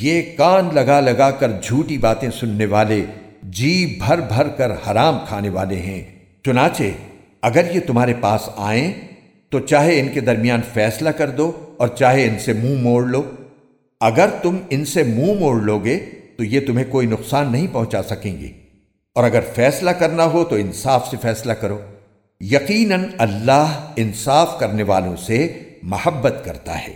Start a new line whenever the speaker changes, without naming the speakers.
یہ کان لگا لگا کر جھوٹی باتیں سننے والے جی بھر بھر کر حرام کھانے والے ہیں۔ چنانچہ، اگر یہ تمہارے پاس آئیں، تو چاہے ان کے درمیان فیصلہ کر دو اور چاہے ان سے منہ موڑ لو۔ اگر تم ان سے منہ موڑ لو گے تو یہ تمہیں کوئی نقصان نہیں پہنچا سکیں گے۔ اور اگر فیصلہ کرنا ہو، تو انصاف سے فیصلہ کرو۔ یقیناً اللہ انصاف کرنے والوں سے محبت کرتا ہے۔